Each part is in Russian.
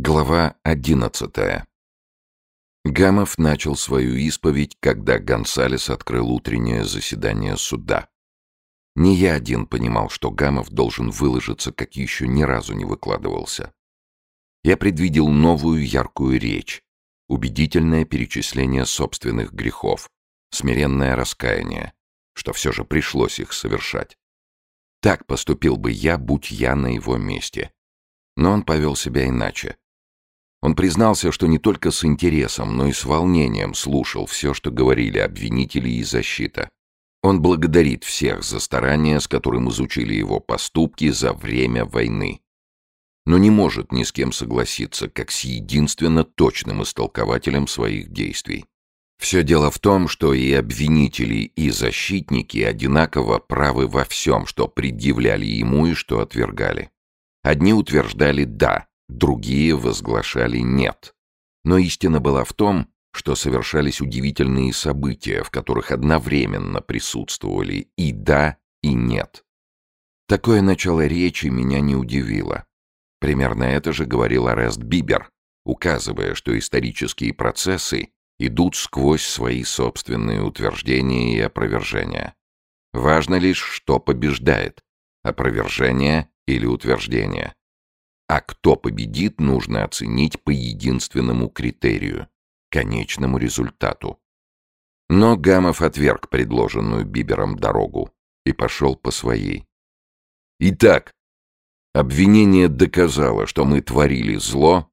Глава одиннадцатая. Гамов начал свою исповедь, когда Гонсалес открыл утреннее заседание суда. Не я один понимал, что Гамов должен выложиться, как еще ни разу не выкладывался. Я предвидел новую яркую речь, убедительное перечисление собственных грехов, смиренное раскаяние, что все же пришлось их совершать. Так поступил бы я, будь я на его месте. Но он повел себя иначе он признался, что не только с интересом, но и с волнением слушал все, что говорили обвинители и защита. Он благодарит всех за старания, с которым изучили его поступки за время войны. Но не может ни с кем согласиться, как с единственно точным истолкователем своих действий. Все дело в том, что и обвинители, и защитники одинаково правы во всем, что предъявляли ему и что отвергали. Одни утверждали «да», другие возглашали «нет». Но истина была в том, что совершались удивительные события, в которых одновременно присутствовали и «да», и «нет». Такое начало речи меня не удивило. Примерно это же говорил Арест Бибер, указывая, что исторические процессы идут сквозь свои собственные утверждения и опровержения. Важно лишь, что побеждает – опровержение или утверждение. А кто победит, нужно оценить по единственному критерию — конечному результату. Но Гамов отверг предложенную Бибером дорогу и пошел по своей. Итак, обвинение доказало, что мы творили зло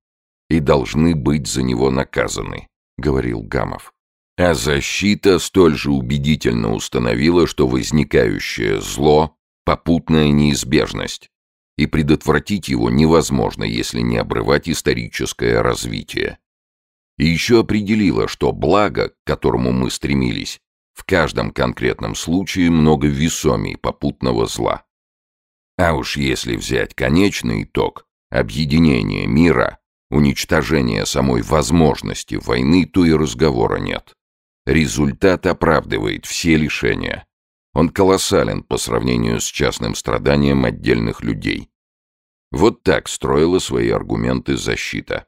и должны быть за него наказаны, — говорил Гамов. А защита столь же убедительно установила, что возникающее зло — попутная неизбежность, и предотвратить его невозможно, если не обрывать историческое развитие. И еще определила, что благо, к которому мы стремились, в каждом конкретном случае много весомей попутного зла. А уж если взять конечный итог, объединение мира, уничтожение самой возможности войны, то и разговора нет. Результат оправдывает все лишения. Он колоссален по сравнению с частным страданием отдельных людей. Вот так строила свои аргументы защита.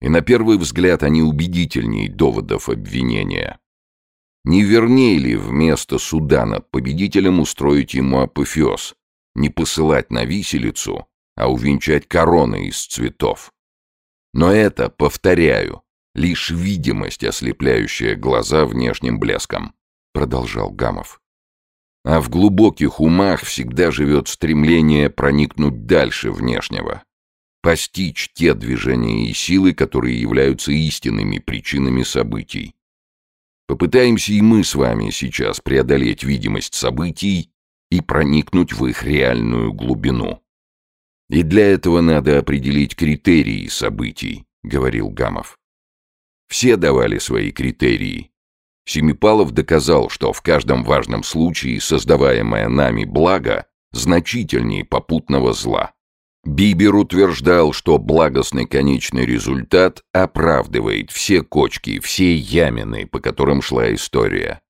И на первый взгляд они убедительней доводов обвинения. Не вернее ли вместо суда над победителем устроить ему апофеоз, не посылать на виселицу, а увенчать короной из цветов? Но это, повторяю, лишь видимость, ослепляющая глаза внешним блеском, продолжал Гамов. А в глубоких умах всегда живет стремление проникнуть дальше внешнего, постичь те движения и силы, которые являются истинными причинами событий. Попытаемся и мы с вами сейчас преодолеть видимость событий и проникнуть в их реальную глубину. И для этого надо определить критерии событий, говорил Гамов. Все давали свои критерии, Семипалов доказал, что в каждом важном случае создаваемое нами благо значительнее попутного зла. Бибер утверждал, что благостный конечный результат оправдывает все кочки, все ямины, по которым шла история.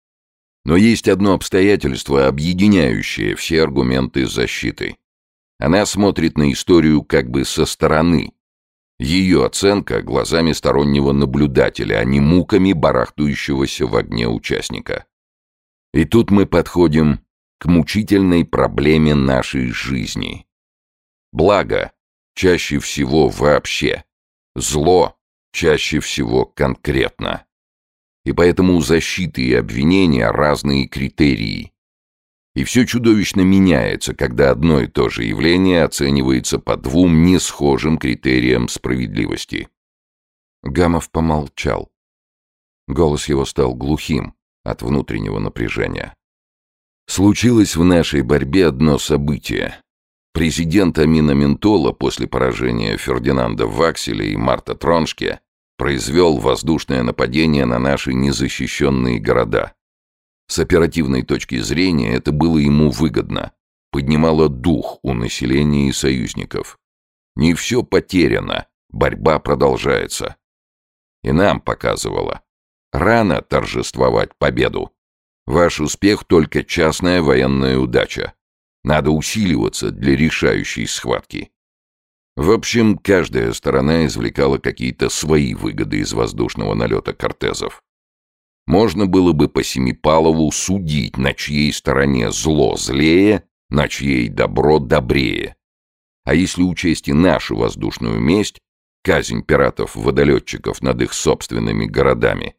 Но есть одно обстоятельство, объединяющее все аргументы защиты. Она смотрит на историю как бы со стороны, ее оценка глазами стороннего наблюдателя, а не муками барахтующегося в огне участника. И тут мы подходим к мучительной проблеме нашей жизни. Благо чаще всего вообще, зло чаще всего конкретно. И поэтому у защиты и обвинения разные критерии, и все чудовищно меняется, когда одно и то же явление оценивается по двум несхожим критериям справедливости. Гамов помолчал. Голос его стал глухим от внутреннего напряжения. Случилось в нашей борьбе одно событие. Президент Амина Ментола после поражения Фердинанда Вакселя и Марта Троншке произвел воздушное нападение на наши незащищенные города. С оперативной точки зрения это было ему выгодно. Поднимало дух у населения и союзников. Не все потеряно, борьба продолжается. И нам показывало. Рано торжествовать победу. Ваш успех только частная военная удача. Надо усиливаться для решающей схватки. В общем, каждая сторона извлекала какие-то свои выгоды из воздушного налета кортезов. Можно было бы по Семипалову судить, на чьей стороне зло злее, на чьей добро добрее. А если учесть и нашу воздушную месть, казнь пиратов-водолетчиков над их собственными городами,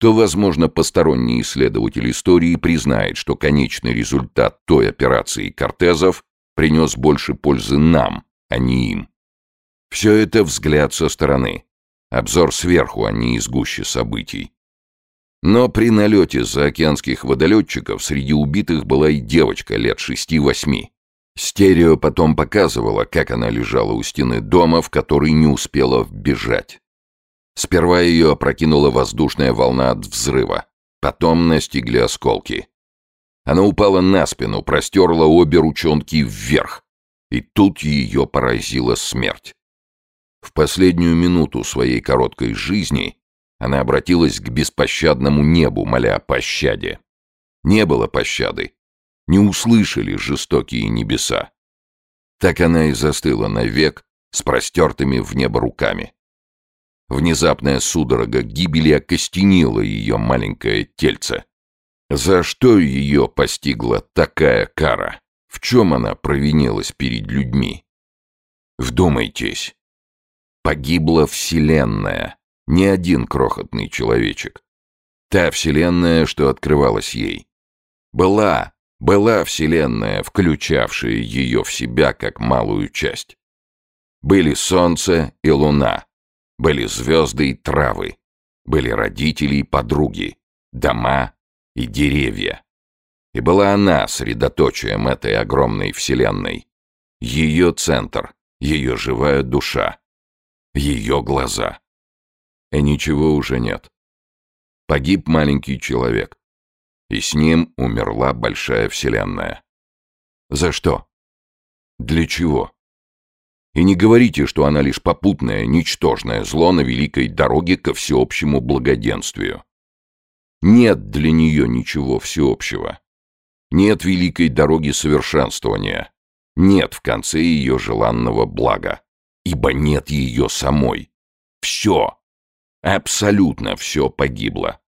то, возможно, посторонний исследователь истории признает, что конечный результат той операции Кортезов принес больше пользы нам, а не им. Все это взгляд со стороны. Обзор сверху, а не из гуще событий. Но при налете заокеанских водолетчиков среди убитых была и девочка лет шести-восьми. Стерео потом показывала, как она лежала у стены дома, в который не успела вбежать. Сперва ее опрокинула воздушная волна от взрыва. Потом настигли осколки. Она упала на спину, простерла обе ручонки вверх. И тут ее поразила смерть. В последнюю минуту своей короткой жизни она обратилась к беспощадному небу, моля о пощаде. Не было пощады. Не услышали жестокие небеса. Так она и застыла навек с простертыми в небо руками. Внезапная судорога гибели окостенила ее маленькое тельце. За что ее постигла такая кара? В чем она провинилась перед людьми? Вдумайтесь. Погибла Вселенная, не один крохотный человечек. Та Вселенная, что открывалась ей. Была, была Вселенная, включавшая ее в себя как малую часть. Были Солнце и Луна, были звезды и травы, были родители и подруги, дома и деревья. И была она средоточием этой огромной Вселенной. Ее центр, ее живая душа, ее глаза. И ничего уже нет. Погиб маленький человек. И с ним умерла большая вселенная. За что? Для чего? И не говорите, что она лишь попутное, ничтожное зло на великой дороге ко всеобщему благоденствию. Нет для нее ничего всеобщего. Нет великой дороги совершенствования. Нет в конце ее желанного блага. Ибо нет ее самой. Все, Абсолютно все погибло.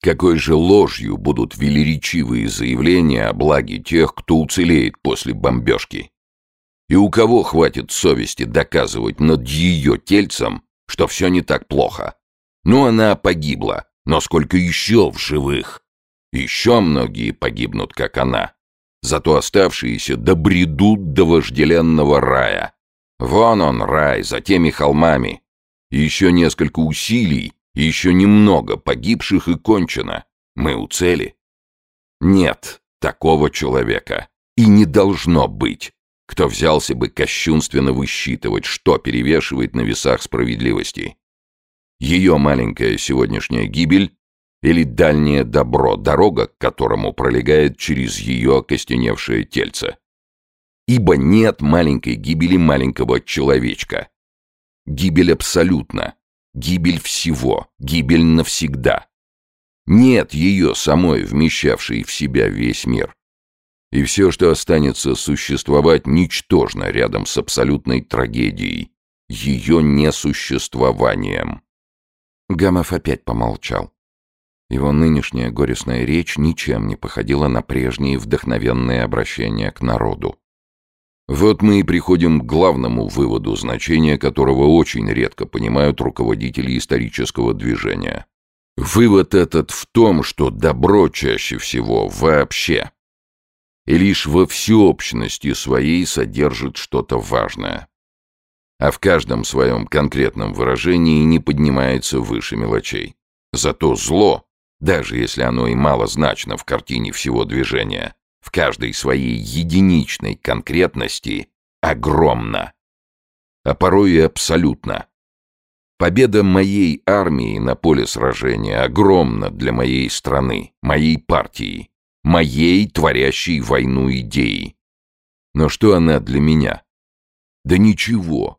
Какой же ложью будут велеречивые заявления о благе тех, кто уцелеет после бомбежки? И у кого хватит совести доказывать над ее тельцем, что все не так плохо? Ну, она погибла, но сколько еще в живых? Еще многие погибнут, как она. Зато оставшиеся добредут до вожделенного рая. Вон он, рай, за теми холмами, еще несколько усилий, еще немного погибших и кончено. Мы у цели. Нет такого человека. И не должно быть, кто взялся бы кощунственно высчитывать, что перевешивает на весах справедливости. Ее маленькая сегодняшняя гибель или дальнее добро, дорога к которому пролегает через ее окостеневшее тельце. Ибо нет маленькой гибели маленького человечка. Гибель абсолютно. Гибель всего. Гибель навсегда. Нет ее самой, вмещавшей в себя весь мир. И все, что останется существовать, ничтожно рядом с абсолютной трагедией, ее несуществованием. Гамов опять помолчал. Его нынешняя горестная речь ничем не походила на прежние вдохновенные обращения к народу. Вот мы и приходим к главному выводу, значения которого очень редко понимают руководители исторического движения. Вывод этот в том, что добро чаще всего вообще и лишь во всеобщности своей содержит что-то важное, а в каждом своем конкретном выражении не поднимается выше мелочей. Зато зло, даже если оно и малозначно в картине всего движения, в каждой своей единичной конкретности огромна, а порой и абсолютно. Победа моей армии на поле сражения огромна для моей страны, моей партии, моей творящей войну идеи. Но что она для меня? Да ничего.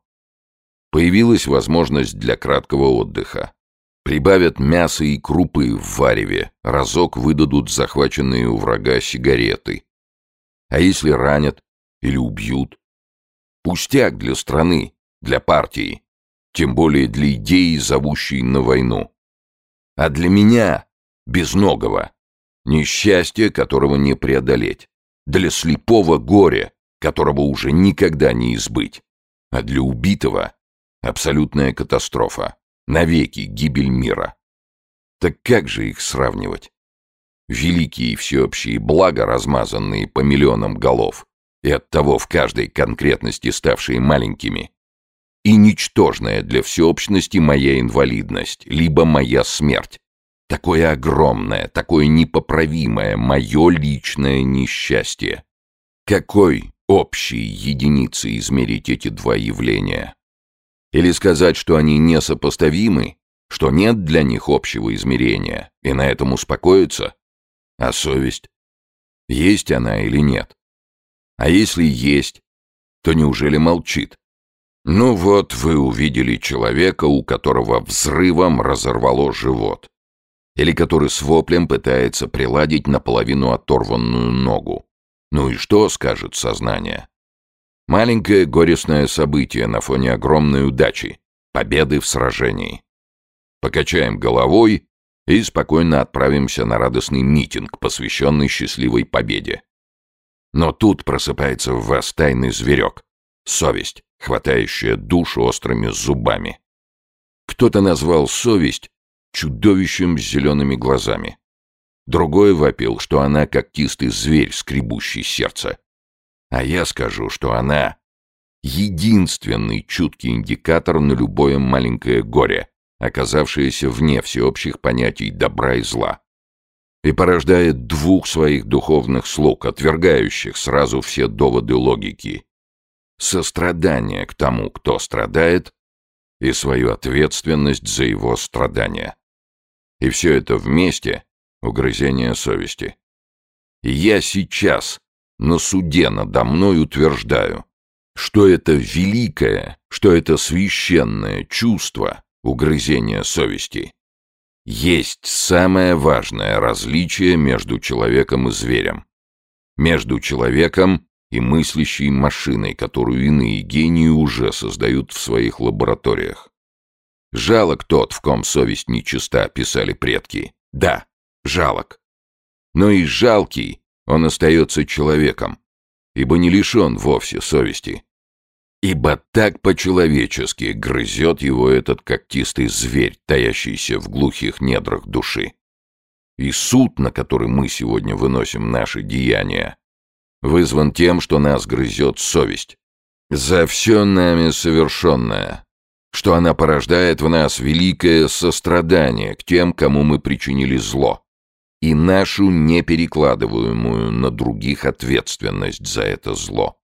Появилась возможность для краткого отдыха. Прибавят мяса и крупы в вареве, разок выдадут захваченные у врага сигареты. А если ранят или убьют? Пустяк для страны, для партии, тем более для идеи, зовущей на войну. А для меня, безногого, несчастье, которого не преодолеть, для слепого горя, которого уже никогда не избыть, а для убитого — абсолютная катастрофа, навеки гибель мира. Так как же их сравнивать? Великие всеобщие блага, размазанные по миллионам голов, и оттого в каждой конкретности ставшие маленькими, и ничтожная для всеобщности моя инвалидность, либо моя смерть. Такое огромное, такое непоправимое мое личное несчастье. Какой общей единицей измерить эти два явления? Или сказать, что они несопоставимы, что нет для них общего измерения, и на этом успокоиться? А совесть? Есть она или нет? А если есть, то неужели молчит? Ну вот, вы увидели человека, у которого взрывом разорвало живот. Или который с воплем пытается приладить наполовину оторванную ногу. Ну и что скажет сознание? Маленькое горестное событие на фоне огромной удачи, победы в сражении. Покачаем головой и спокойно отправимся на радостный митинг, посвященный счастливой победе. Но тут просыпается в вас тайный зверек — совесть, хватающая душу острыми зубами. Кто-то назвал совесть чудовищем с зелеными глазами. Другой вопил, что она когтистый зверь, скребущий сердце. А я скажу, что она единственный чуткий индикатор на любое маленькое горе, оказавшееся вне всеобщих понятий добра и зла. И порождает двух своих духовных слуг, отвергающих сразу все доводы логики сострадание к тому, кто страдает, и свою ответственность за его страдания. И все это вместе — угрызение совести. И я сейчас на суде надо мной утверждаю, что это великое, что это священное чувство угрызения совести есть самое важное различие между человеком и зверем. Между человеком и мыслящей машиной, которую иные гении уже создают в своих лабораториях. Жалок тот, в ком совесть нечиста, писали предки. Да, жалок. Но и жалкий он остается человеком, ибо не лишен вовсе совести. Ибо так по-человечески грызет его этот когтистый зверь, таящийся в глухих недрах души. И суд, на который мы сегодня выносим наши деяния, вызван тем, что нас грызет совесть. За все нами совершенное, что она порождает в нас великое сострадание к тем, кому мы причинили зло, и нашу неперекладываемую на других ответственность за это зло.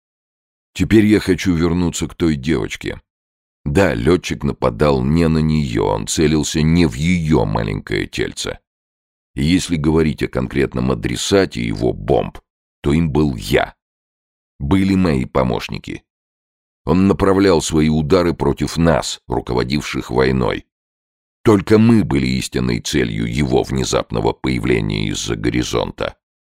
Теперь я хочу вернуться к той девочке. Да, летчик нападал не на нее, он целился не в ее маленькое тельце. И если говорить о конкретном адресате его бомб, то им был я. Были мои помощники. Он направлял свои удары против нас, руководивших войной. Только мы были истинной целью его внезапного появления из-за горизонта.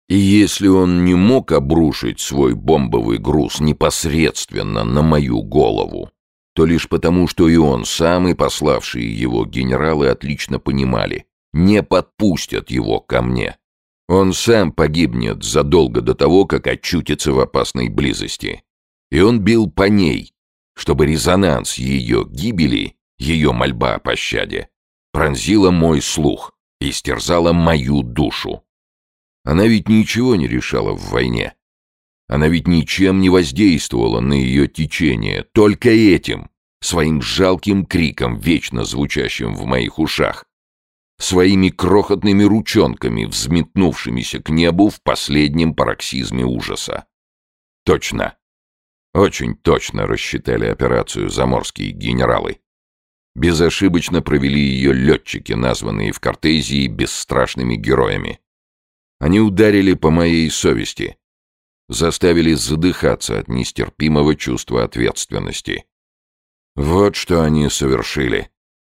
И если он не мог обрушить свой бомбовый груз непосредственно на мою голову, то лишь потому, что и он сам, и пославшие его генералы отлично понимали, не подпустят его ко мне. Он сам погибнет задолго до того, как очутится в опасной близости. И он бил по ней, чтобы резонанс ее гибели, ее мольба о пощаде, пронзила мой слух и стерзала мою душу. Она ведь ничего не решала в войне. Она ведь ничем не воздействовала на ее течение, только этим, своим жалким криком, вечно звучащим в моих ушах, своими крохотными ручонками, взметнувшимися к небу в последнем пароксизме ужаса. Точно. Очень точно рассчитали операцию заморские генералы. Безошибочно провели ее летчики, названные в Кортезии бесстрашными героями. Они ударили по моей совести, заставили задыхаться от нестерпимого чувства ответственности. Вот что они совершили.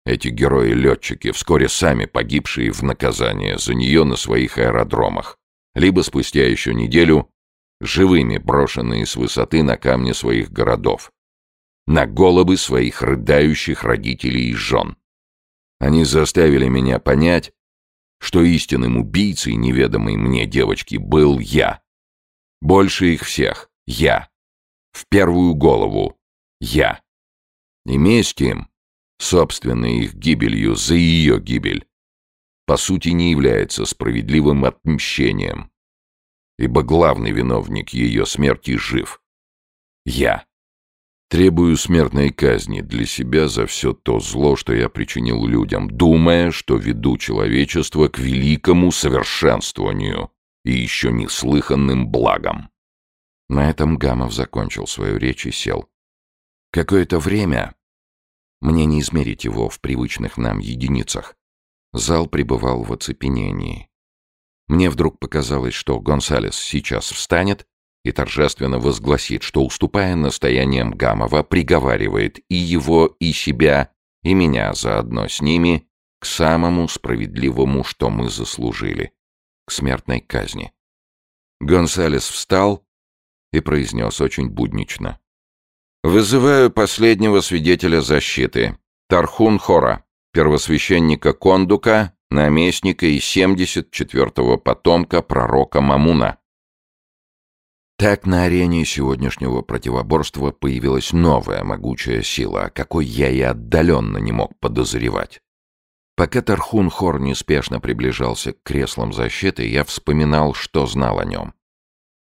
Эти герои-летчики, вскоре сами погибшие в наказание за нее на своих аэродромах, либо спустя еще неделю живыми брошенные с высоты на камни своих городов, на головы своих рыдающих родителей и жен. Они заставили меня понять, что истинным убийцей неведомой мне девочки был я. Больше их всех — я. В первую голову — я. И месть им, собственной их гибелью за ее гибель, по сути не является справедливым отмщением, ибо главный виновник ее смерти жив. Я. Требую смертной казни для себя за все то зло, что я причинил людям, думая, что веду человечество к великому совершенствованию и еще неслыханным благам. На этом Гамов закончил свою речь и сел. Какое-то время, мне не измерить его в привычных нам единицах, зал пребывал в оцепенении. Мне вдруг показалось, что Гонсалес сейчас встанет и торжественно возгласит, что, уступая настояниям Гамова, приговаривает и его, и себя, и меня заодно с ними к самому справедливому, что мы заслужили, к смертной казни. Гонсалес встал и произнес очень буднично. «Вызываю последнего свидетеля защиты, Тархун Хора, первосвященника Кондука, наместника и 74-го потомка пророка Мамуна». Так на арене сегодняшнего противоборства появилась новая могучая сила, о какой я и отдаленно не мог подозревать. Пока Тархун Хор неспешно приближался к креслам защиты, я вспоминал, что знал о нем.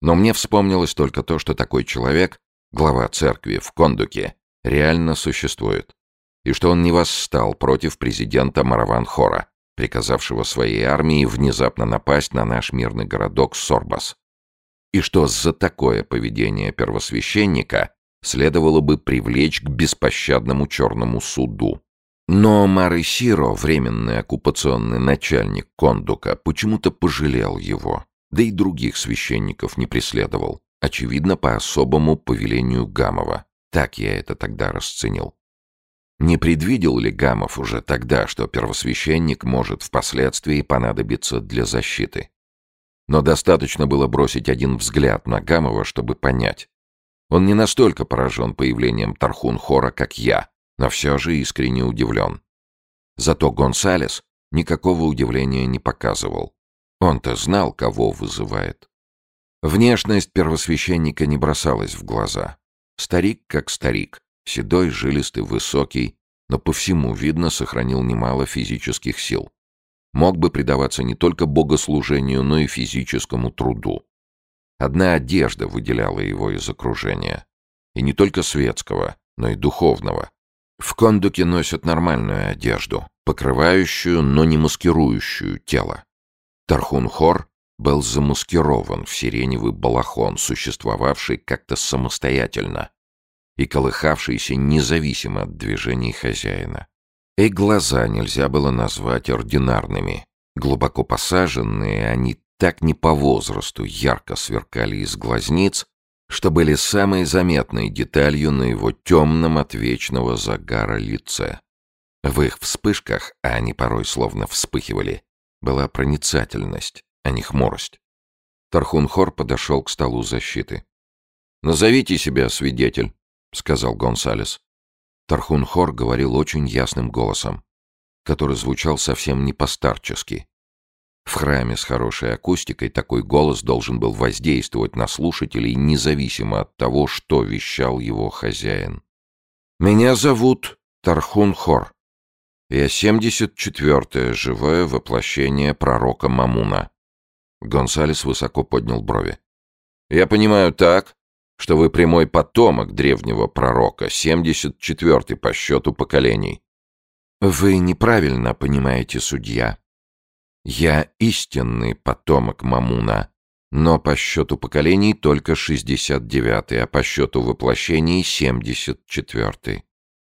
Но мне вспомнилось только то, что такой человек, глава церкви в Кондуке, реально существует, и что он не восстал против президента Мараван-Хора, приказавшего своей армии внезапно напасть на наш мирный городок Сорбас и что за такое поведение первосвященника следовало бы привлечь к беспощадному черному суду. Но Марисиро, временный оккупационный начальник Кондука, почему-то пожалел его, да и других священников не преследовал, очевидно, по особому повелению Гамова. Так я это тогда расценил. Не предвидел ли Гамов уже тогда, что первосвященник может впоследствии понадобиться для защиты? Но достаточно было бросить один взгляд на Гамова, чтобы понять. Он не настолько поражен появлением Тархун-Хора, как я, но все же искренне удивлен. Зато Гонсалес никакого удивления не показывал. Он-то знал, кого вызывает. Внешность первосвященника не бросалась в глаза. Старик как старик, седой, жилистый, высокий, но по всему видно сохранил немало физических сил мог бы предаваться не только богослужению, но и физическому труду. Одна одежда выделяла его из окружения. И не только светского, но и духовного. В кондуке носят нормальную одежду, покрывающую, но не маскирующую тело. Тархун-Хор был замаскирован в сиреневый балахон, существовавший как-то самостоятельно и колыхавшийся независимо от движений хозяина. И глаза нельзя было назвать ординарными. Глубоко посаженные, они так не по возрасту ярко сверкали из глазниц, что были самой заметной деталью на его темном от вечного загара лице. В их вспышках, а они порой словно вспыхивали, была проницательность, а не хмурость. Тархунхор подошел к столу защиты. «Назовите себя, свидетель», — сказал Гонсалес. Тархун-Хор говорил очень ясным голосом, который звучал совсем не постарчески. В храме с хорошей акустикой такой голос должен был воздействовать на слушателей независимо от того, что вещал его хозяин. «Меня зовут Тархун-Хор. Я 74-е живое воплощение пророка Мамуна». Гонсалес высоко поднял брови. «Я понимаю так, что вы прямой потомок древнего пророка, 74-й по счету поколений. Вы неправильно понимаете, судья. Я истинный потомок Мамуна, но по счету поколений только 69-й, а по счету воплощений 74-й.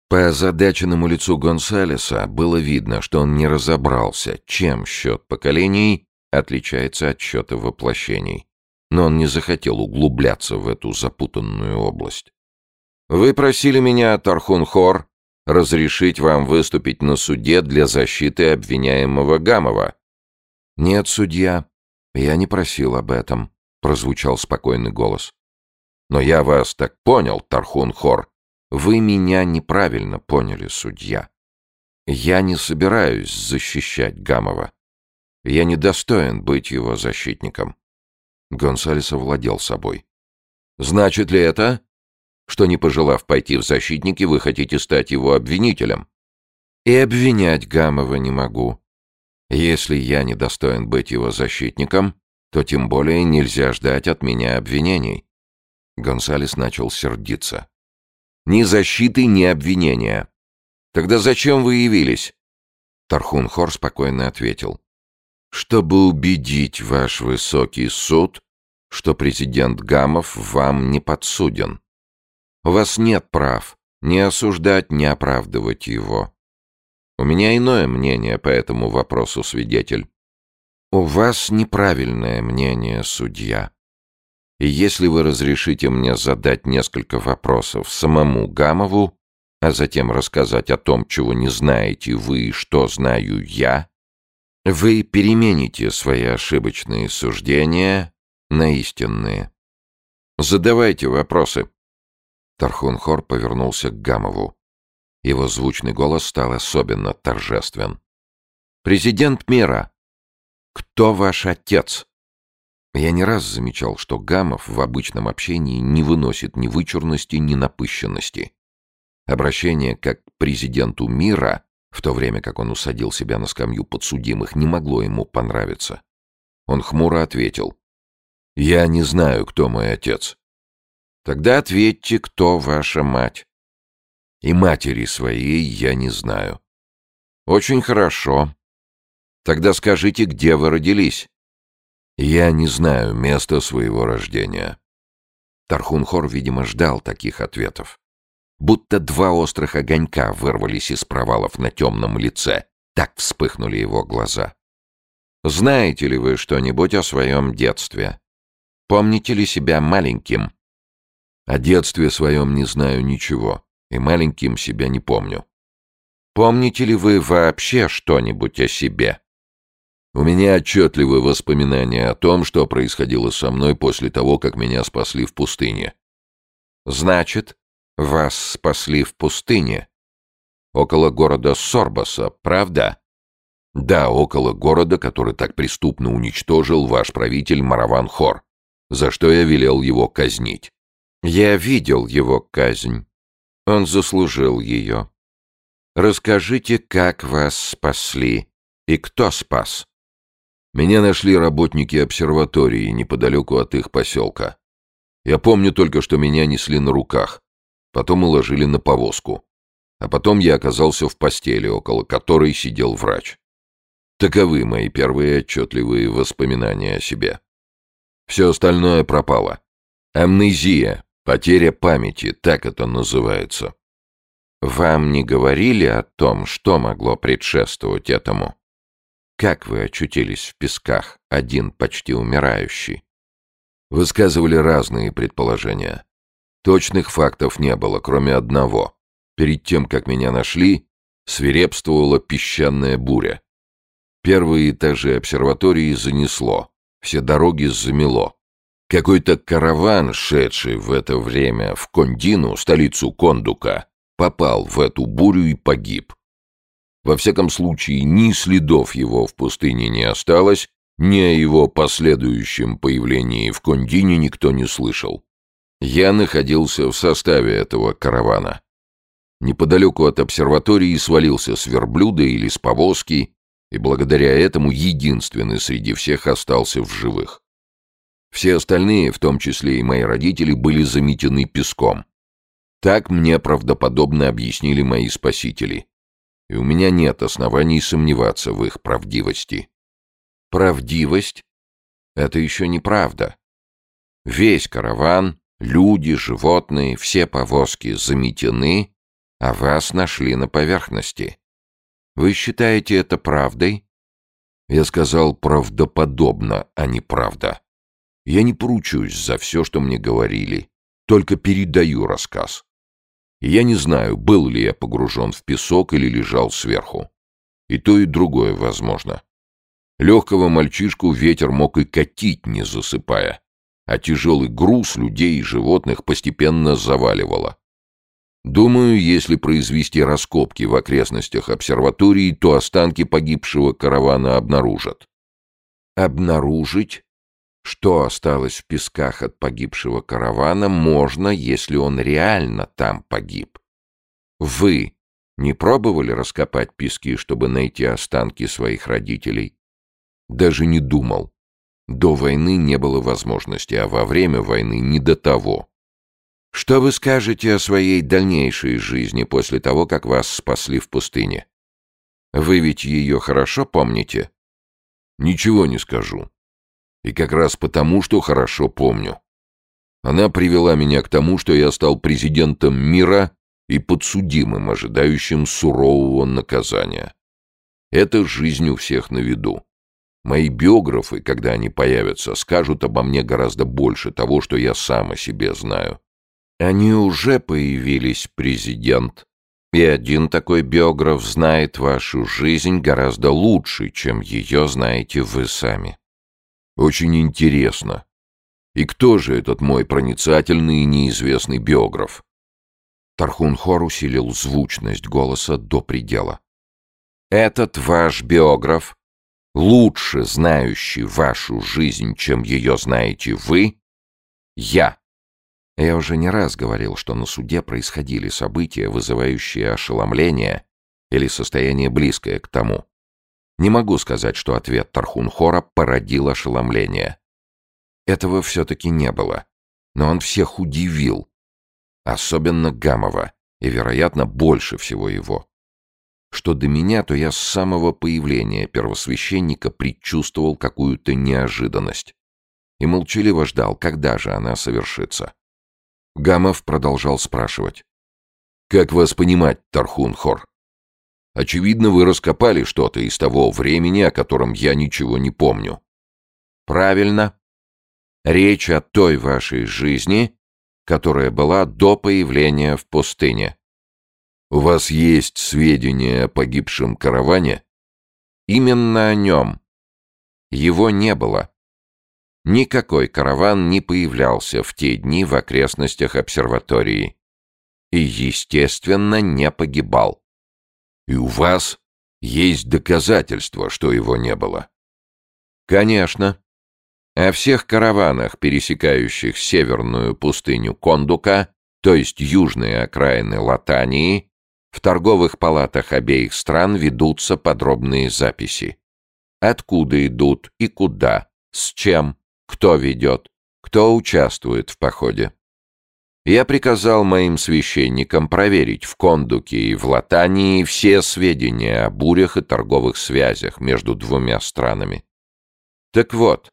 По озадаченному лицу Гонсалеса было видно, что он не разобрался, чем счет поколений отличается от счета воплощений но он не захотел углубляться в эту запутанную область. «Вы просили меня, Тархун-Хор, разрешить вам выступить на суде для защиты обвиняемого Гамова?» «Нет, судья, я не просил об этом», прозвучал спокойный голос. «Но я вас так понял, Тархун Хор. Вы меня неправильно поняли, судья. Я не собираюсь защищать Гамова. Я не достоин быть его защитником». Гонсалес овладел собой. «Значит ли это, что, не пожелав пойти в защитники, вы хотите стать его обвинителем?» «И обвинять Гамова не могу. Если я не достоин быть его защитником, то тем более нельзя ждать от меня обвинений. Гонсалес начал сердиться. «Ни защиты, ни обвинения. Тогда зачем вы явились?» Тархун Хор спокойно ответил. «Чтобы убедить ваш высокий суд, что президент Гамов вам не подсуден. У вас нет прав ни осуждать, ни оправдывать его. У меня иное мнение по этому вопросу, свидетель. «У вас неправильное мнение, судья. И если вы разрешите мне задать несколько вопросов самому Гамову, а затем рассказать о том, чего не знаете вы и что знаю я, вы перемените свои ошибочные суждения на истинные. Задавайте вопросы». Тархун-Хор повернулся к Гамову. Его звучный голос стал особенно торжествен. «Президент мира, «Кто ваш отец?» Я не раз замечал, что Гамов в обычном общении не выносит ни вычурности, ни напыщенности. Обращение как к президенту мира, в то время как он усадил себя на скамью подсудимых, не могло ему понравиться. Он хмуро ответил. «Я не знаю, кто мой отец». «Тогда ответьте, кто ваша мать». «И матери своей я не знаю». «Очень хорошо. Тогда скажите, где вы родились?» «Я не знаю места своего рождения». Тархунхор, видимо, ждал таких ответов. Будто два острых огонька вырвались из провалов на темном лице. Так вспыхнули его глаза. «Знаете ли вы что-нибудь о своем детстве? Помните ли себя маленьким?» «О детстве своем не знаю ничего, и маленьким себя не помню». «Помните ли вы вообще что-нибудь о себе?» У меня отчетливые воспоминания о том, что происходило со мной после того, как меня спасли в пустыне. Значит, вас спасли в пустыне? Около города Сорбаса, правда? Да, около города, который так преступно уничтожил ваш правитель Мараван Хор, за что я велел его казнить. Я видел его казнь. Он заслужил ее. Расскажите, как вас спасли и кто спас? Меня нашли работники обсерватории неподалеку от их поселка. Я помню только, что меня несли на руках, потом уложили на повозку. А потом я оказался в постели, около которой сидел врач. Таковы мои первые отчетливые воспоминания о себе. Все остальное пропало. Амнезия, потеря памяти, так это называется. Вам не говорили о том, что могло предшествовать этому? Как вы очутились в песках, один почти умирающий? Высказывали разные предположения. Точных фактов не было, кроме одного. Перед тем, как меня нашли, свирепствовала песчаная буря. Первые этажи обсерватории занесло, все дороги замело. Какой-то караван, шедший в это время в Кондину, столицу Кондука, попал в эту бурю и погиб. Во всяком случае, ни следов его в пустыне не осталось, ни о его последующем появлении в Кондине никто не слышал. Я находился в составе этого каравана. Неподалеку от обсерватории свалился с верблюда или с повозки, и благодаря этому единственный среди всех остался в живых. Все остальные, в том числе и мои родители, были заметены песком. Так мне правдоподобно объяснили мои спасители и у меня нет оснований сомневаться в их правдивости. Правдивость — это еще неправда. Весь караван, люди, животные, все повозки заметены, а вас нашли на поверхности. Вы считаете это правдой? Я сказал правдоподобно, а не правда. Я не поручусь за все, что мне говорили, только передаю рассказ я не знаю, был ли я погружен в песок или лежал сверху. И то, и другое возможно. Легкого мальчишку ветер мог и катить, не засыпая. а тяжелый груз людей и животных постепенно заваливало. Думаю, если произвести раскопки в окрестностях обсерватории, то останки погибшего каравана обнаружат. Обнаружить, что осталось в песках от погибшего каравана, можно, если он реально там погиб. Вы не пробовали раскопать пески, чтобы найти останки своих родителей? Даже не думал. До войны не было возможности, а во время войны не до того. Что вы скажете о своей дальнейшей жизни после того, как вас спасли в пустыне? Вы ведь ее хорошо помните? Ничего не скажу. И как раз потому, что хорошо помню. Она привела меня к тому, что я стал президентом мира и подсудимым, ожидающим сурового наказания. Это жизнь у всех на виду. Мои биографы, когда они появятся, скажут обо мне гораздо больше того, что я сам о себе знаю. Они уже появились, президент. И один такой биограф знает вашу жизнь гораздо лучше, чем ее знаете вы сами. Очень интересно. И кто же этот мой проницательный и неизвестный биограф? Тархун Хор усилил звучность голоса до предела. Этот ваш биограф лучше знающий вашу жизнь, чем ее знаете вы, я. Я уже не раз говорил, что на суде происходили события, вызывающие ошеломление или состояние близкое к тому. Не могу сказать, что ответ Тархунхора породил ошеломление. Этого все-таки не было. Но он всех удивил. Особенно Гамова, и, вероятно, больше всего его. Что до меня, то я с самого появления первосвященника предчувствовал какую-то неожиданность. И молчаливо ждал, когда же она совершится. Гамов продолжал спрашивать. «Как вас понимать, Тархун Хор? Очевидно, вы раскопали что-то из того времени, о котором я ничего не помню». «Правильно. Речь о той вашей жизни, которая была до появления в пустыне. У вас есть сведения о погибшем караване? Именно о нем. Его не было. Никакой караван не появлялся в те дни в окрестностях обсерватории. И, естественно, не погибал. И у вас есть доказательства, что его не было? Конечно. О всех караванах, пересекающих северную пустыню Кондука, то есть южные окраины Латании, в торговых палатах обеих стран ведутся подробные записи. Откуда идут и куда, с чем, кто ведет, кто участвует в походе. Я приказал моим священникам проверить в Кондуке и в Латании все сведения о бурях и торговых связях между двумя странами. Так вот,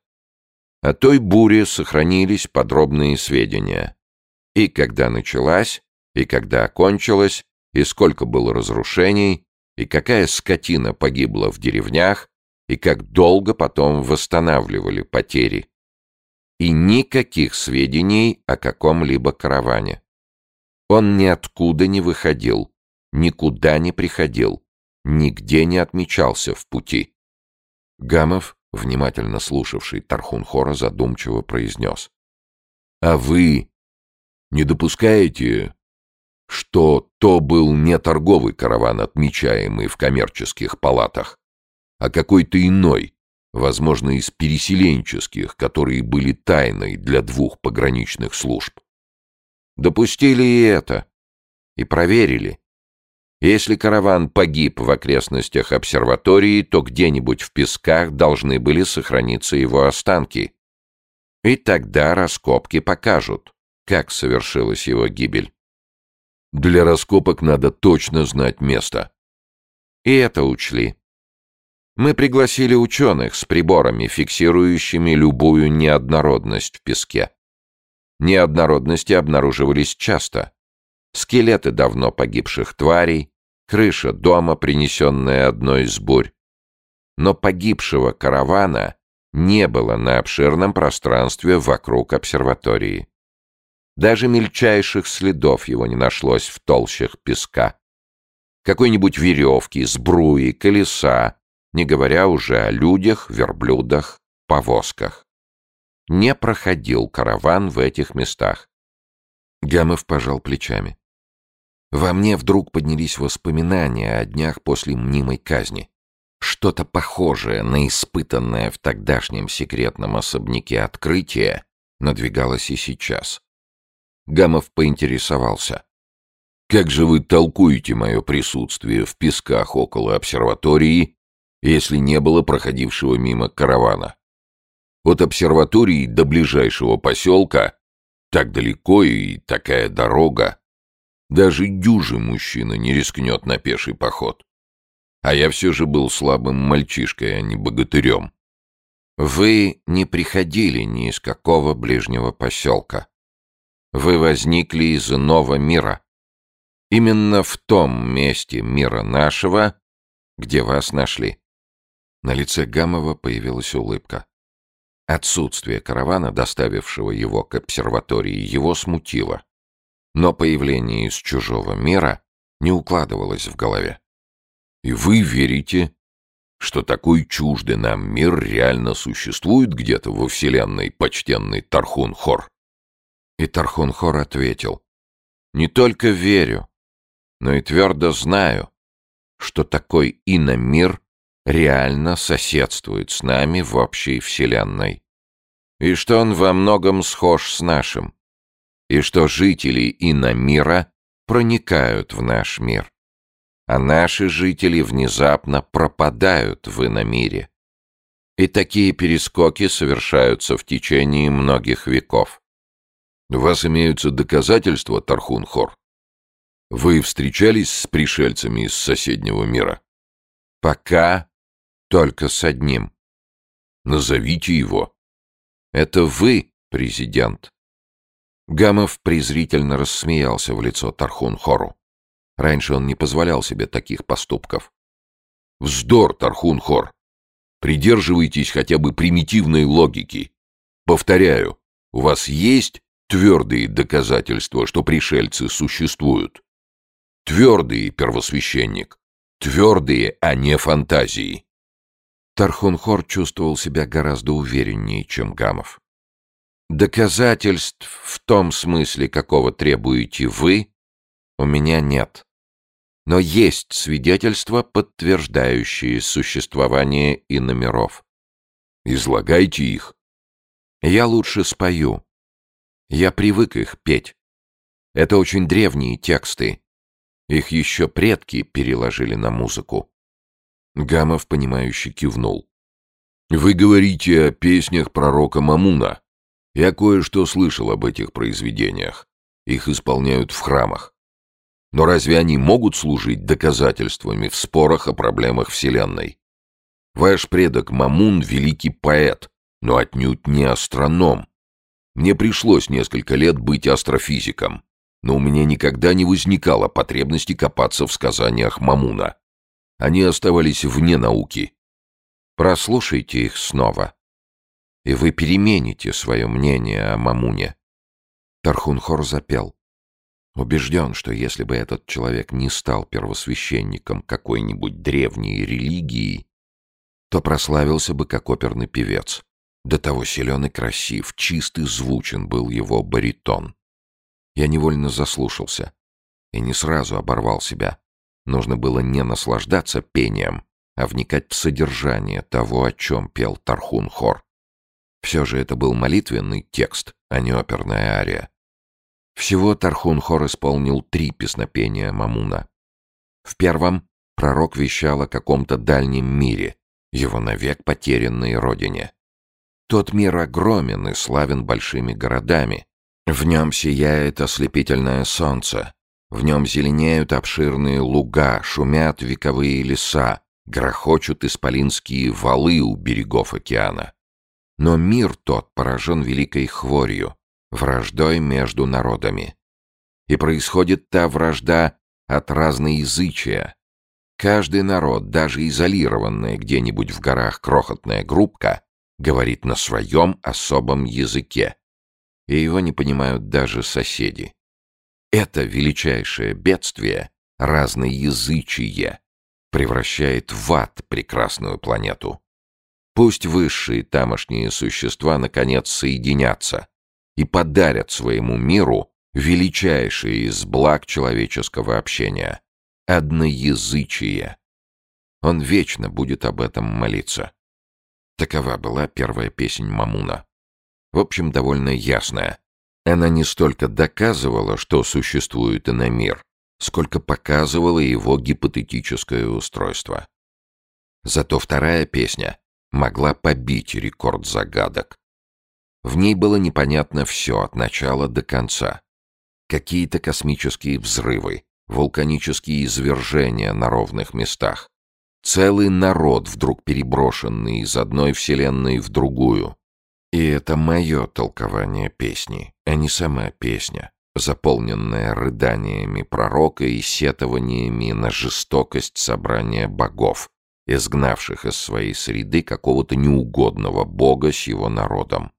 о той буре сохранились подробные сведения. И когда началась, и когда окончилась, и сколько было разрушений, и какая скотина погибла в деревнях, и как долго потом восстанавливали потери. И никаких сведений о каком-либо караване. Он ниоткуда не выходил, никуда не приходил, нигде не отмечался в пути. Гамов, внимательно слушавший Тархунхора, задумчиво произнес. «А вы не допускаете, что то был не торговый караван, отмечаемый в коммерческих палатах, а какой-то иной, возможно, из переселенческих, которые были тайной для двух пограничных служб. Допустили и это. И проверили. Если караван погиб в окрестностях обсерватории, то где-нибудь в песках должны были сохраниться его останки. И тогда раскопки покажут, как совершилась его гибель. Для раскопок надо точно знать место. И это учли. Мы пригласили ученых с приборами, фиксирующими любую неоднородность в песке. Неоднородности обнаруживались часто. Скелеты давно погибших тварей, крыша дома, принесенная одной из бурь. Но погибшего каравана не было на обширном пространстве вокруг обсерватории. Даже мельчайших следов его не нашлось в толщах песка. Какой-нибудь веревки, сбруи, колеса, не говоря уже о людях, верблюдах, повозках. не проходил караван в этих местах. Гамов пожал плечами. Во мне вдруг поднялись воспоминания о днях после мнимой казни. Что-то похожее на испытанное в тогдашнем секретном особняке открытие надвигалось и сейчас. Гамов поинтересовался. «Как же вы толкуете мое присутствие в песках около обсерватории, если не было проходившего мимо каравана? От обсерватории до ближайшего поселка так далеко и такая дорога. Даже дюжий мужчина не рискнет на пеший поход. А я все же был слабым мальчишкой, а не богатырем. Вы не приходили ни из какого ближнего поселка. Вы возникли из иного мира. Именно в том месте мира нашего, где вас нашли. На лице Гамова появилась улыбка. Отсутствие каравана, доставившего его к обсерватории, его смутило. Но появление из чужого мира не укладывалось в голове. «И вы верите, что такой чуждый нам мир реально существует где-то во вселенной, почтенный Тархун-Хор?» И Тархун-Хор ответил, «Не только верю, но и твердо знаю, что такой иномир реально соседствует с нами в общей Вселенной. И что он во многом схож с нашим. И что жители иномира проникают в наш мир. А наши жители внезапно пропадают в иномире. И такие перескоки совершаются в течение многих веков. У вас имеются доказательства, Тархун-Хор? Вы встречались с пришельцами из соседнего мира? Пока только с одним. Назовите его. Это вы, президент. Гамов презрительно рассмеялся в лицо Тархун-Хору. Раньше он не позволял себе таких поступков. Вздор, Тархун-Хор. Придерживайтесь хотя бы примитивной логики. Повторяю, у вас есть твердые доказательства, что пришельцы существуют? Твердые, первосвященник. Твердые, а не фантазии. Тархунхор чувствовал себя гораздо увереннее, чем Гамов. «Доказательств в том смысле, какого требуете вы, у меня нет. Но есть свидетельства, подтверждающие существование иномеров. Излагайте их. Я лучше спою. Я привык их петь. Это очень древние тексты. Их еще предки переложили на музыку. Гамов, понимающе кивнул. «Вы говорите о песнях пророка Мамуна. Я кое-что слышал об этих произведениях. Их исполняют в храмах. Но разве они могут служить доказательствами в спорах о проблемах Вселенной? Ваш предок Мамун — великий поэт, но отнюдь не астроном. Мне пришлось несколько лет быть астрофизиком, но у меня никогда не возникало потребности копаться в сказаниях Мамуна. Они оставались вне науки. Прослушайте их снова, и вы перемените свое мнение о Мамуне. Тархунхор запел. Убежден, что если бы этот человек не стал первосвященником какой-нибудь древней религии, то прославился бы как оперный певец. До того силен и красив, чист и звучен был его баритон. Я невольно заслушался и не сразу оборвал себя. Нужно было не наслаждаться пением, а вникать в содержание того, о чем пел Тархун-хор. Все же это был молитвенный текст, а не оперная ария. Всего Тархун-хор исполнил три песнопения Мамуна. В первом пророк вещал о каком-то дальнем мире, его навек потерянной родине. Тот мир огромен и славен большими городами. В нем сияет ослепительное солнце, в нем зеленеют обширные луга, шумят вековые леса, грохочут исполинские валы у берегов океана. Но мир тот поражен великой хворью, враждой между народами. И происходит та вражда от разноязычия. Каждый народ, даже изолированная где-нибудь в горах крохотная группка, говорит на своем особом языке. И его не понимают даже соседи. Это величайшее бедствие, разноязычие, превращает в ад прекрасную планету. Пусть высшие тамошние существа наконец соединятся и подарят своему миру величайшее из благ человеческого общения — одноязычие. Он вечно будет об этом молиться. Такова была первая песнь Мамуна. В общем, довольно ясная. Она не столько доказывала, что существует иномир, сколько показывала его гипотетическое устройство. Зато вторая песня могла побить рекорд загадок. В ней было непонятно все от начала до конца. Какие-то космические взрывы, вулканические извержения на ровных местах. Целый народ, вдруг переброшенный из одной вселенной в другую. И это мое толкование песни, а не сама песня, заполненная рыданиями пророка и сетованиями на жестокость собрания богов, изгнавших из своей среды какого-то неугодного бога с его народом.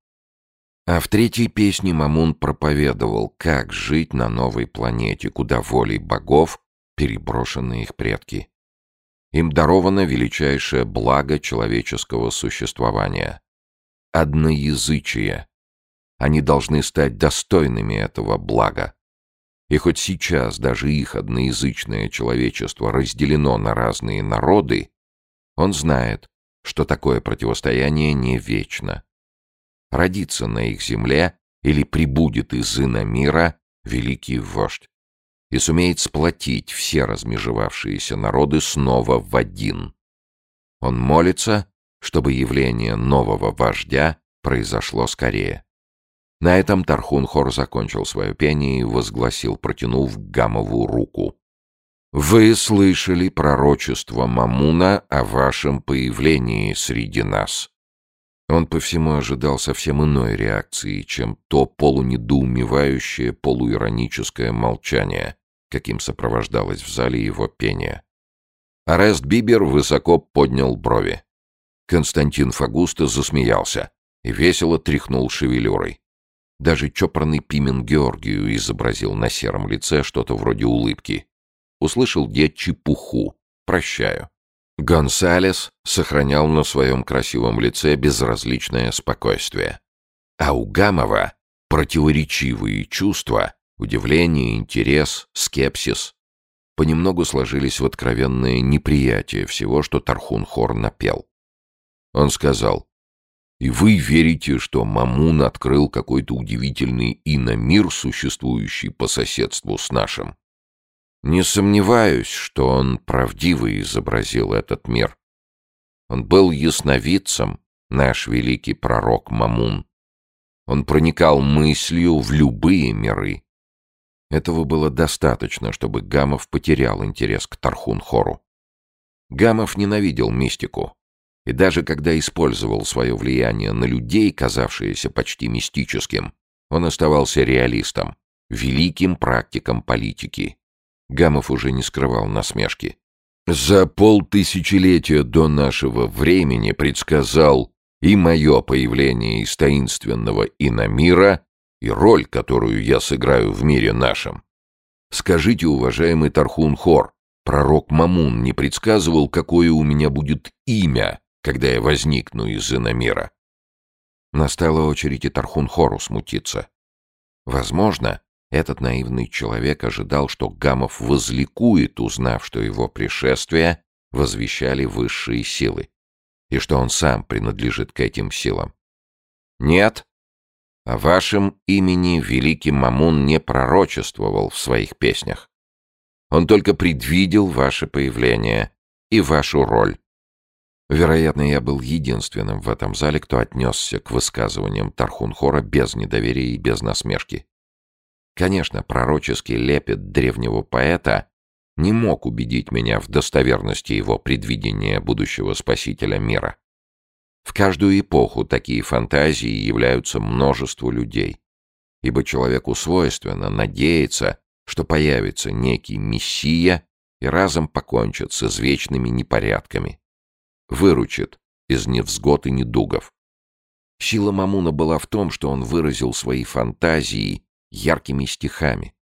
А в третьей песне Мамун проповедовал, как жить на новой планете, куда волей богов переброшены их предки. Им даровано величайшее благо человеческого существования — одноязычие. Они должны стать достойными этого блага. И хоть сейчас даже их одноязычное человечество разделено на разные народы, он знает, что такое противостояние не вечно. Родится на их земле или прибудет из ина мира великий вождь и сумеет сплотить все размежевавшиеся народы снова в один. Он молится, чтобы явление нового вождя произошло скорее. На этом Тархун-Хор закончил свое пение и возгласил, протянув Гамову руку. Вы слышали пророчество Мамуна о вашем появлении среди нас. Он по всему ожидал совсем иной реакции, чем то полунедоумевающее, полуироническое молчание, каким сопровождалось в зале его пение. Арест Бибер высоко поднял брови. Константин Фагуста засмеялся и весело тряхнул шевелюрой. Даже чопорный Пимен Георгию изобразил на сером лице что-то вроде улыбки. Услышал дед чепуху. Прощаю. Гонсалес сохранял на своем красивом лице безразличное спокойствие. А у Гамова противоречивые чувства, удивление, интерес, скепсис понемногу сложились в откровенное неприятие всего, что Тархун Хор напел. Он сказал, «И вы верите, что Мамун открыл какой-то удивительный иномир, существующий по соседству с нашим?» Не сомневаюсь, что он правдиво изобразил этот мир. Он был ясновидцем, наш великий пророк Мамун. Он проникал мыслью в любые миры. Этого было достаточно, чтобы Гамов потерял интерес к Тархун-Хору. Гамов ненавидел мистику. И даже когда использовал свое влияние на людей, казавшееся почти мистическим, он оставался реалистом, великим практиком политики Гамов уже не скрывал насмешки. «За полтысячелетия до нашего времени предсказал и мое появление из таинственного иномира, и роль, которую я сыграю в мире нашем. Скажите, уважаемый Тархун Хор, пророк Мамун не предсказывал, какое у меня будет имя, когда я возникну из иномира?» Настала очередь и Тархун Хору смутиться. Возможно, этот наивный человек ожидал, что Гамов возликует, узнав, что его пришествие возвещали высшие силы, и что он сам принадлежит к этим силам. Нет, о вашем имени великий Мамун не пророчествовал в своих песнях. Он только предвидел ваше появление и вашу роль. Вероятно, я был единственным в этом зале, кто отнесся к высказываниям Тархунхора без недоверия и без насмешки. Конечно, пророческий лепет древнего поэта не мог убедить меня в достоверности его предвидения будущего спасителя мира. В каждую эпоху такие фантазии являются множеству людей, ибо человеку свойственно надеяться, что появится некий мессия и разом покончит с извечными непорядками, выручит из невзгод и недугов. Сила Мамуна была в том, что он выразил свои фантазии яркими стихами,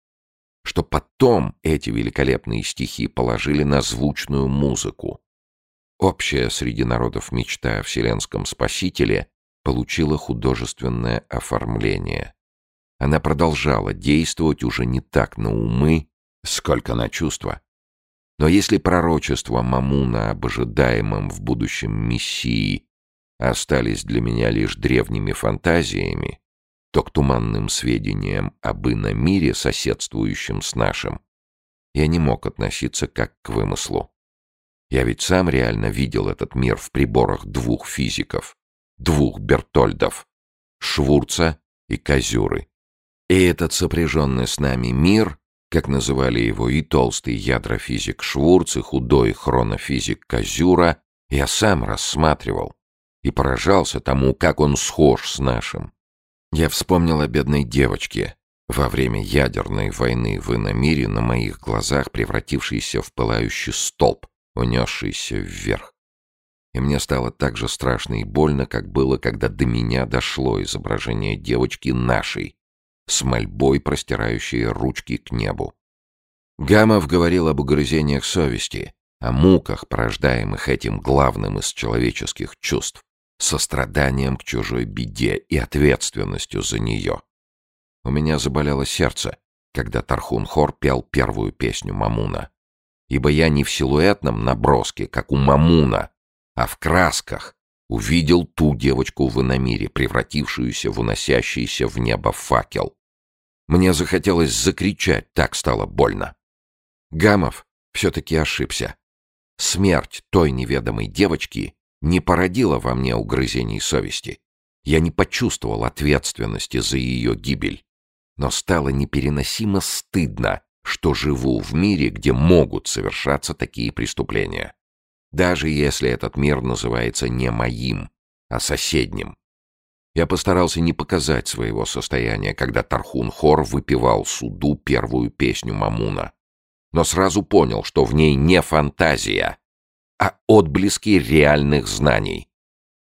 что потом эти великолепные стихи положили на звучную музыку. Общая среди народов мечта о вселенском спасителе получила художественное оформление. Она продолжала действовать уже не так на умы, сколько на чувства. Но если пророчества Мамуна об ожидаемом в будущем Мессии остались для меня лишь древними фантазиями, то к туманным сведениям об иномире, соседствующем с нашим, я не мог относиться как к вымыслу. Я ведь сам реально видел этот мир в приборах двух физиков, двух Бертольдов, Швурца и Козюры. И этот сопряженный с нами мир, как называли его и толстый ядрофизик Швурц, и худой хронофизик Козюра, я сам рассматривал и поражался тому, как он схож с нашим. Я вспомнил о бедной девочке, во время ядерной войны в иномире на моих глазах превратившейся в пылающий столб, унесшийся вверх. И мне стало так же страшно и больно, как было, когда до меня дошло изображение девочки нашей, с мольбой простирающей ручки к небу. Гамов говорил об угрызениях совести, о муках, порождаемых этим главным из человеческих чувств, состраданием к чужой беде и ответственностью за нее. У меня заболело сердце, когда Тархун Хор пел первую песню Мамуна. Ибо я не в силуэтном наброске, как у Мамуна, а в красках увидел ту девочку в иномире, превратившуюся в уносящийся в небо факел. Мне захотелось закричать, так стало больно. Гамов все-таки ошибся. Смерть той неведомой девочки не породила во мне угрызений совести. Я не почувствовал ответственности за ее гибель но стало непереносимо стыдно, что живу в мире, где могут совершаться такие преступления. Даже если этот мир называется не моим, а соседним. Я постарался не показать своего состояния, когда Тархун Хор выпивал суду первую песню Мамуна. Но сразу понял, что в ней не фантазия, а отблески реальных знаний.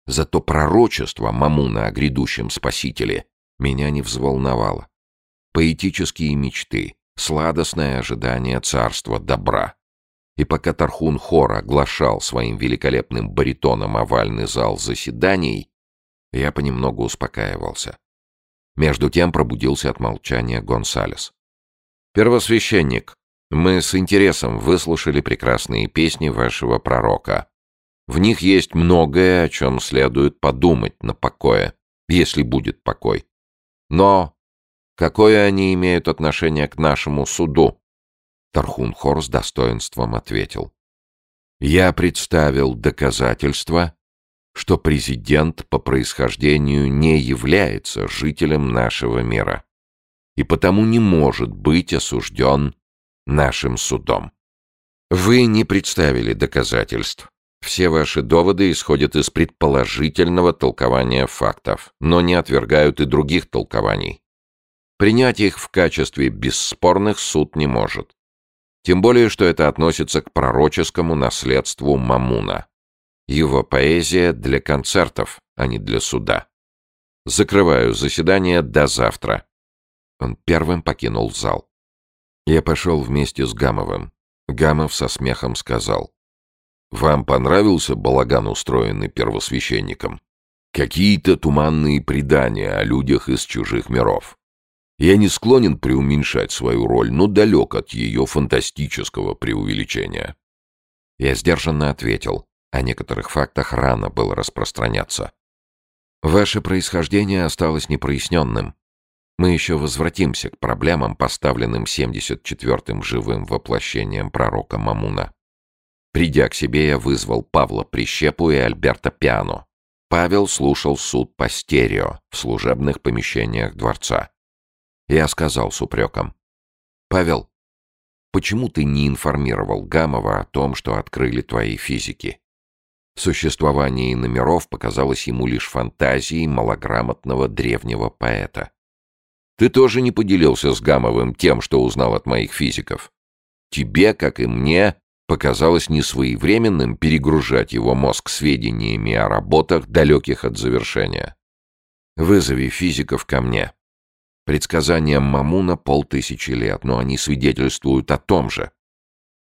Зато пророчество Мамуна о грядущем спасителе меня не взволновало поэтические мечты, сладостное ожидание царства добра. И пока Тархун Хор оглашал своим великолепным баритоном овальный зал заседаний, я понемногу успокаивался. Между тем пробудился от молчания Гонсалес. «Первосвященник, мы с интересом выслушали прекрасные песни вашего пророка. В них есть многое, о чем следует подумать на покое, если будет покой. Но Какое они имеют отношение к нашему суду? Тархун Хор с достоинством ответил. Я представил доказательства, что президент по происхождению не является жителем нашего мира и потому не может быть осужден нашим судом. Вы не представили доказательств. Все ваши доводы исходят из предположительного толкования фактов, но не отвергают и других толкований. Принять их в качестве бесспорных суд не может. Тем более, что это относится к пророческому наследству Мамуна. Его поэзия для концертов, а не для суда. Закрываю заседание до завтра. Он первым покинул зал. Я пошел вместе с Гамовым. Гамов со смехом сказал. «Вам понравился балаган, устроенный первосвященником? Какие-то туманные предания о людях из чужих миров. Я не склонен преуменьшать свою роль, но далек от ее фантастического преувеличения. Я сдержанно ответил. О некоторых фактах рано было распространяться. Ваше происхождение осталось непроясненным. Мы еще возвратимся к проблемам, поставленным 74-м живым воплощением пророка Мамуна. Придя к себе, я вызвал Павла Прищепу и Альберта Пиано. Павел слушал суд по стерео в служебных помещениях дворца. Я сказал с упреком. «Павел, почему ты не информировал Гамова о том, что открыли твои физики?» Существование номеров показалось ему лишь фантазией малограмотного древнего поэта. «Ты тоже не поделился с Гамовым тем, что узнал от моих физиков. Тебе, как и мне, показалось несвоевременным перегружать его мозг сведениями о работах, далеких от завершения. Вызови физиков ко мне. Предсказаниям Мамуна полтысячи лет, но они свидетельствуют о том же.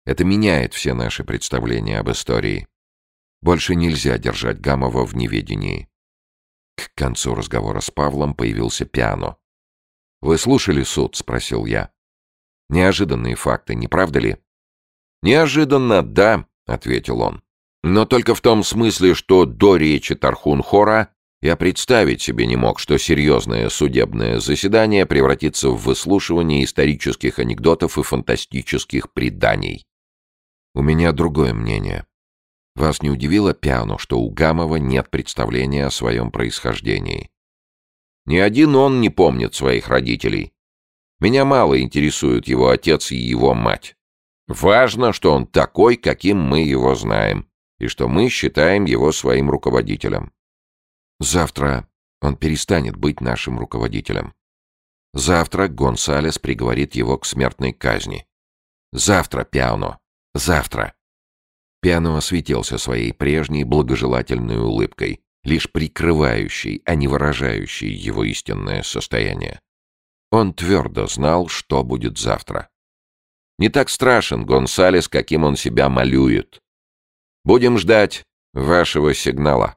Это меняет все наши представления об истории. Больше нельзя держать Гамова в неведении. К концу разговора с Павлом появился пиано. «Вы слушали суд?» — спросил я. «Неожиданные факты, не правда ли?» «Неожиданно, да», — ответил он. «Но только в том смысле, что до речи Тархун-Хора я представить себе не мог, что серьезное судебное заседание превратится в выслушивание исторических анекдотов и фантастических преданий. У меня другое мнение. Вас не удивило, Пиану, что у Гамова нет представления о своем происхождении? Ни один он не помнит своих родителей. Меня мало интересуют его отец и его мать. Важно, что он такой, каким мы его знаем, и что мы считаем его своим руководителем. Завтра он перестанет быть нашим руководителем. Завтра Гонсалес приговорит его к смертной казни. Завтра, Пиано. Завтра. Пиано осветился своей прежней благожелательной улыбкой, лишь прикрывающей, а не выражающей его истинное состояние. Он твердо знал, что будет завтра. Не так страшен Гонсалес, каким он себя малюет. Будем ждать вашего сигнала.